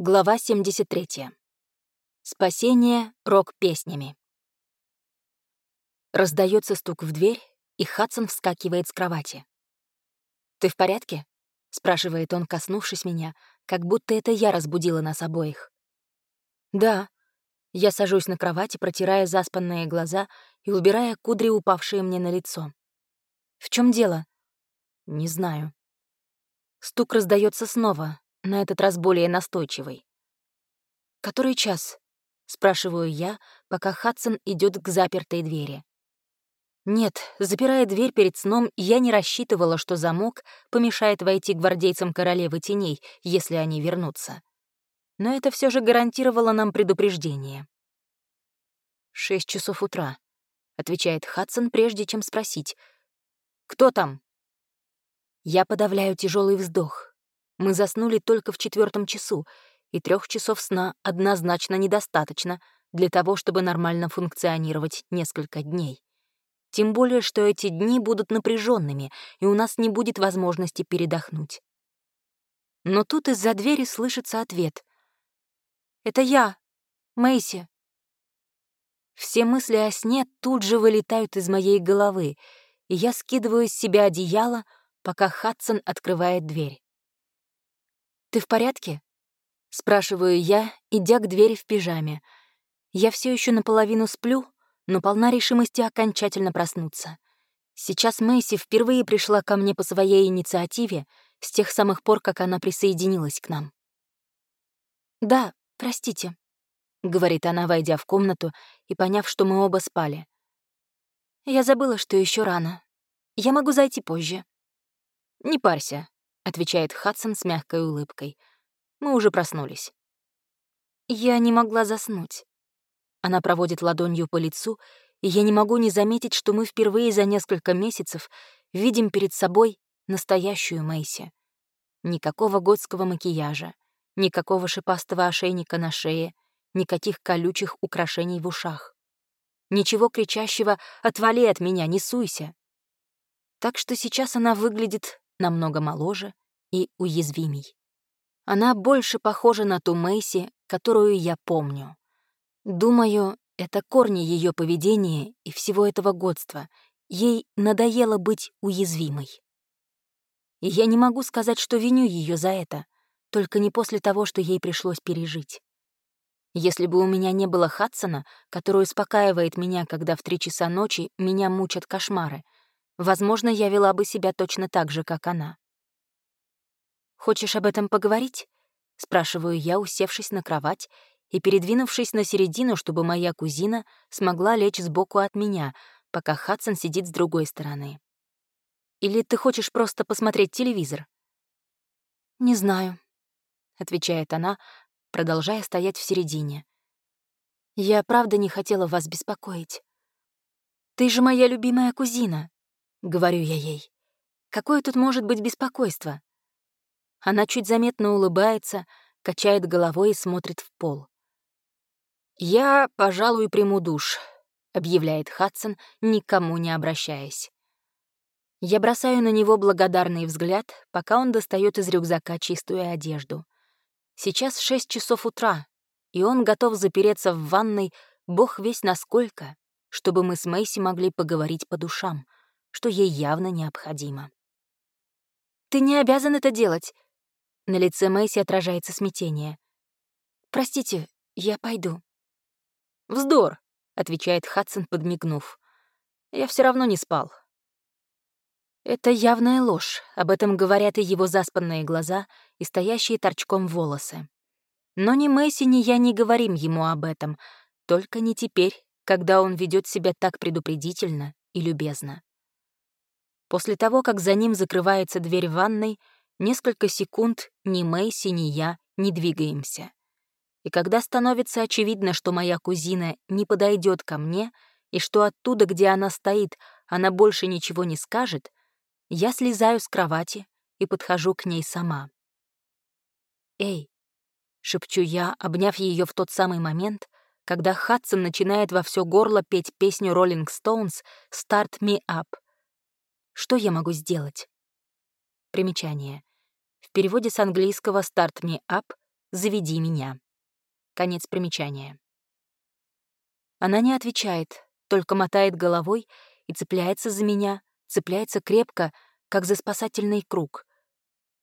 Глава 73. Спасение рок-песнями. Раздается стук в дверь, и Хадсон вскакивает с кровати. «Ты в порядке?» — спрашивает он, коснувшись меня, как будто это я разбудила нас обоих. «Да». Я сажусь на кровати, протирая заспанные глаза и убирая кудри, упавшие мне на лицо. «В чем дело?» «Не знаю». Стук раздается снова, на этот раз более настойчивый. «Который час?» — спрашиваю я, пока Хадсон идет к запертой двери. Нет, запирая дверь перед сном, я не рассчитывала, что замок помешает войти гвардейцам королевы теней, если они вернутся. Но это все же гарантировало нам предупреждение. «Шесть часов утра», — отвечает Хадсон, прежде чем спросить. «Кто там?» Я подавляю тяжелый вздох. Мы заснули только в четвертом часу, и трех часов сна однозначно недостаточно для того, чтобы нормально функционировать несколько дней. Тем более, что эти дни будут напряженными, и у нас не будет возможности передохнуть. Но тут из-за двери слышится ответ. «Это я, Мэйси». Все мысли о сне тут же вылетают из моей головы, и я скидываю с себя одеяло, пока Хадсон открывает дверь. «Ты в порядке?» — спрашиваю я, идя к двери в пижаме. Я все еще наполовину сплю, но полна решимости окончательно проснуться. Сейчас Мэйси впервые пришла ко мне по своей инициативе с тех самых пор, как она присоединилась к нам. «Да, простите», — говорит она, войдя в комнату и поняв, что мы оба спали. «Я забыла, что еще рано. Я могу зайти позже». «Не парься», отвечает Хадсон с мягкой улыбкой. Мы уже проснулись. Я не могла заснуть. Она проводит ладонью по лицу, и я не могу не заметить, что мы впервые за несколько месяцев видим перед собой настоящую Мэйси. Никакого готского макияжа, никакого шипастого ошейника на шее, никаких колючих украшений в ушах. Ничего кричащего «отвали от меня, не суйся!» Так что сейчас она выглядит намного моложе и уязвимей. Она больше похожа на ту Мэйси, которую я помню. Думаю, это корни ее поведения и всего этого годства. Ей надоело быть уязвимой. И я не могу сказать, что виню ее за это, только не после того, что ей пришлось пережить. Если бы у меня не было Хадсона, который успокаивает меня, когда в три часа ночи меня мучат кошмары, возможно, я вела бы себя точно так же, как она. «Хочешь об этом поговорить?» — спрашиваю я, усевшись на кровать и передвинувшись на середину, чтобы моя кузина смогла лечь сбоку от меня, пока Хадсон сидит с другой стороны. «Или ты хочешь просто посмотреть телевизор?» «Не знаю», — отвечает она, продолжая стоять в середине. «Я правда не хотела вас беспокоить. Ты же моя любимая кузина», — говорю я ей. «Какое тут может быть беспокойство?» Она чуть заметно улыбается, качает головой и смотрит в пол. «Я, пожалуй, приму душ», — объявляет Хадсон, никому не обращаясь. Я бросаю на него благодарный взгляд, пока он достает из рюкзака чистую одежду. Сейчас шесть часов утра, и он готов запереться в ванной, бог весь насколько, чтобы мы с Мэйси могли поговорить по душам, что ей явно необходимо. «Ты не обязан это делать», на лице Мэйси отражается смятение. «Простите, я пойду». «Вздор», — отвечает Хадсон, подмигнув. «Я все равно не спал». Это явная ложь, об этом говорят и его заспанные глаза, и стоящие торчком волосы. Но ни Мэйси, ни я не говорим ему об этом, только не теперь, когда он ведет себя так предупредительно и любезно. После того, как за ним закрывается дверь ванной, Несколько секунд ни Мэйси, ни я не двигаемся. И когда становится очевидно, что моя кузина не подойдет ко мне, и что оттуда, где она стоит, она больше ничего не скажет, я слезаю с кровати и подхожу к ней сама. «Эй!» — шепчу я, обняв ее в тот самый момент, когда Хадсон начинает во все горло петь песню Rolling Stones «Start Me Up». Что я могу сделать? Примечание. В переводе с английского «Start Me Up» «Заведи меня». Конец примечания. Она не отвечает, только мотает головой и цепляется за меня, цепляется крепко, как за спасательный круг.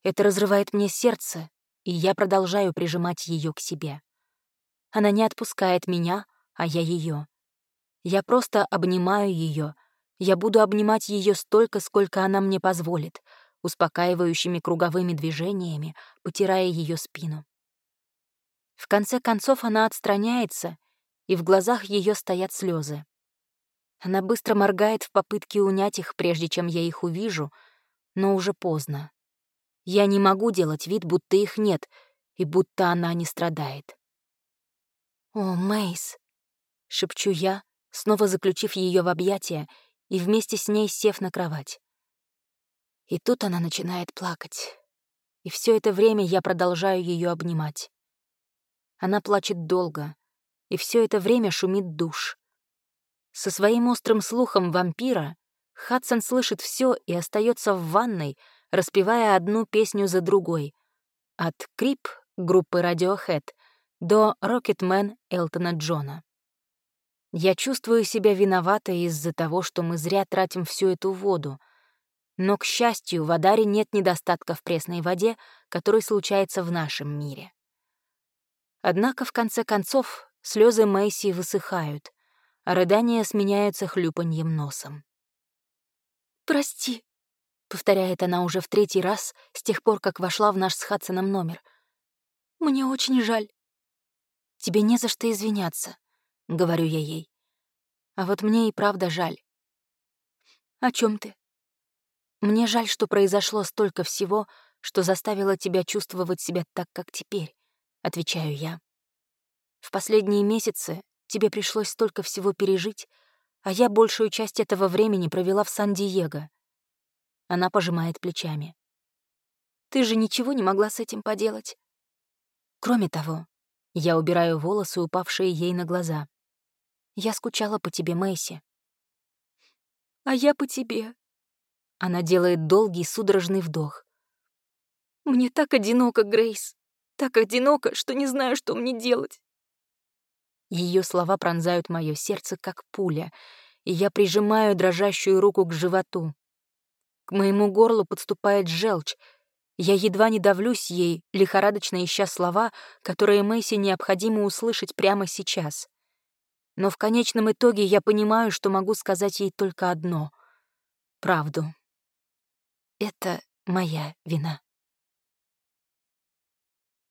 Это разрывает мне сердце, и я продолжаю прижимать ее к себе. Она не отпускает меня, а я ее. Я просто обнимаю ее. Я буду обнимать ее столько, сколько она мне позволит, успокаивающими круговыми движениями, потирая ее спину. В конце концов она отстраняется, и в глазах ее стоят слезы. Она быстро моргает в попытке унять их, прежде чем я их увижу, но уже поздно. Я не могу делать вид, будто их нет, и будто она не страдает. «О, Мейс!» — шепчу я, снова заключив ее в объятия и вместе с ней сев на кровать. И тут она начинает плакать. И все это время я продолжаю ее обнимать. Она плачет долго, и все это время шумит душ. Со своим острым слухом вампира Хадсон слышит все и остается в ванной, распевая одну песню за другой. От «Крип» группы Radiohead до «Рокетмен» Элтона Джона. Я чувствую себя виноватой из-за того, что мы зря тратим всю эту воду — но, к счастью, в Адаре нет недостатка в пресной воде, который случается в нашем мире. Однако, в конце концов, слезы Мэйси высыхают, а рыдания сменяются хлюпаньем носом. «Прости», — повторяет она уже в третий раз с тех пор, как вошла в наш с Хадсоном номер. «Мне очень жаль». «Тебе не за что извиняться», — говорю я ей. «А вот мне и правда жаль». «О чем ты?» Мне жаль, что произошло столько всего, что заставило тебя чувствовать себя так, как теперь, отвечаю я. В последние месяцы тебе пришлось столько всего пережить, а я большую часть этого времени провела в Сан-Диего. Она пожимает плечами. Ты же ничего не могла с этим поделать. Кроме того, я убираю волосы, упавшие ей на глаза. Я скучала по тебе, Мэйси. А я по тебе, она делает долгий судорожный вдох. «Мне так одиноко, Грейс. Так одиноко, что не знаю, что мне делать». Ее слова пронзают мое сердце, как пуля, и я прижимаю дрожащую руку к животу. К моему горлу подступает желчь. Я едва не давлюсь ей, лихорадочно ища слова, которые Мэйси необходимо услышать прямо сейчас. Но в конечном итоге я понимаю, что могу сказать ей только одно — правду. Это моя вина.